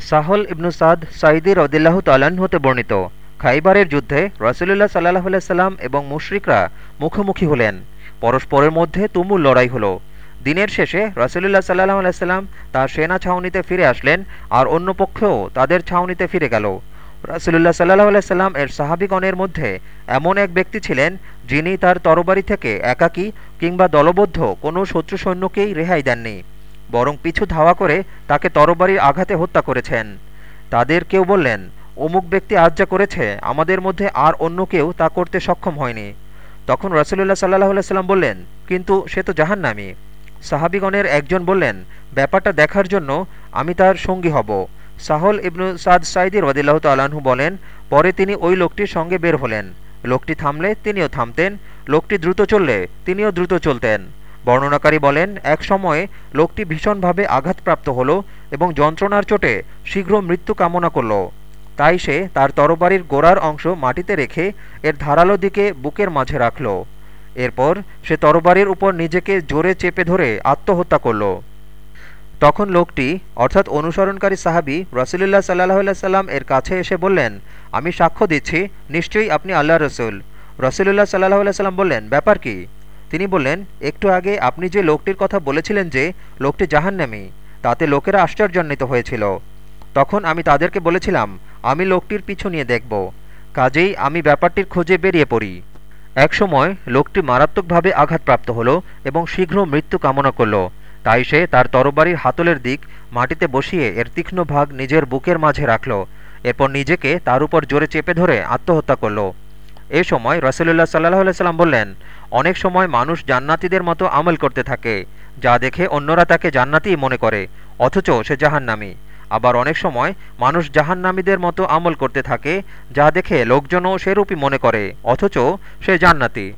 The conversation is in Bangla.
সাহল ইবনু সাদ সাইদি রদিল্লাহ তালান হতে বর্ণিত। খাইবারের যুদ্ধে রসুলুল্লাহ সাল্লাহ সাল্লাম এবং মুশরিকরা মুখোমুখি হলেন। পরস্পরের মধ্যে তুমুল লড়াই হলো। দিনের শেষে রসুলুল্লাহ সাল্লাহ আলাইসাল্লাম তার সেনা ছাউনিতে ফিরে আসলেন আর অন্য পক্ষেও তাদের ছাউনিতে ফিরে গেল। রাসুলুল্লাহ সাল্লাহ আলাইসাল্লাম এর সাহাবিগণের মধ্যে এমন এক ব্যক্তি ছিলেন যিনি তার তরবারি থেকে একাকী কিংবা দলবদ্ধ কোনো শত্রু সৈন্যকেই রেহাই দেননি। বরং পিছু ধাওয়া করে তাকে তরবারির আঘাতে হত্যা করেছেন। তাদের কেউ বললেন, অমুক ব্যক্তি আজ যা করেছে, আমাদের মধ্যে আর অন্য কেউ তা করতে সক্ষম হয়নি। তখন রসুল্লাহ সাল্লাহ সাল্লাম বললেন, কিন্তু সে তো জাহান্নামী। সাহাবিগণের একজন বললেন, ব্যাপারটা দেখার জন্য আমি তার সঙ্গী হব। সাহল ইবনু সাদ সাইদি রদিল্লাহ তাল্লাহ্ন বলেন, পরে তিনি ওই লোকটির সঙ্গে বের হলেন। লোকটি থামলে তিনিও থামতেন, লোকটি দ্রুত চললে তিনিও দ্রুত চলতেন। বর্ণনাকারী বলেন, এক সময়ে লোকটি ভীষণভাবে আঘাতপ্রাপ্ত হলো এবং যন্ত্রণার চোটে শীঘ্র মৃত্যু কামনা করল। তাই সে তার তরবারির গোড়ার অংশ মাটিতে রেখে এর ধারালো দিকে বুকের মাঝে রাখল। এরপর সে তরবারির উপর নিজেকে জোরে চেপে ধরে আত্মহত্যা করল। তখন লোকটি, অর্থাৎ অনুসরণকারী সাহাবি রসুলুল্লাহ সাল্লাহ সাল্লাম এর কাছে এসে বললেন, আমি সাক্ষ্য দিচ্ছি, নিশ্চয়ই আপনি আল্লাহ রসুল। রসুলুল্লাহ সাল্লাহ সাল্লাম বললেন, ব্যাপার কি? তিনি বললেন, একটু আগে আপনি যে লোকটির কথা বলেছিলেন যে লোকটি জাহান্নামী, তাতে লোকেরা আশ্চর্যান্বিত হয়েছিল। তখন আমি তাদেরকে বলেছিলাম, আমি লোকটির পিছু নিয়ে দেখব। কাজেই আমি ব্যাপারটির খোঁজে বেরিয়ে পড়ি। একসময় লোকটি মারাত্মকভাবে আঘাতপ্রাপ্ত হলো এবং শীঘ্র মৃত্যু কামনা করল। তাই সে তার তরবারির হাতলের দিক মাটিতে বসিয়ে এর তীক্ষ্ণ ভাগ নিজের বুকের মাঝে রাখল। এরপর নিজেকে তার উপর জোরে চেপে ধরে আত্মহত্যা করল। এ সময় রসুল্লাহ সাল্লাহ সাল্লাম বললেন, অনেক সময় মানুষ জান্নাতিদের মতো আমল করতে থাকে, যা দেখে অন্যরা তাকে জান্নাতি মনে করে, অথচ সে জাহান্নামী। আবার অনেক সময় মানুষ জাহান্নামীদের মতো আমল করতে থাকে, যা দেখে লোকজনও সেরূপই মনে করে, অথচ সে জান্নাতি।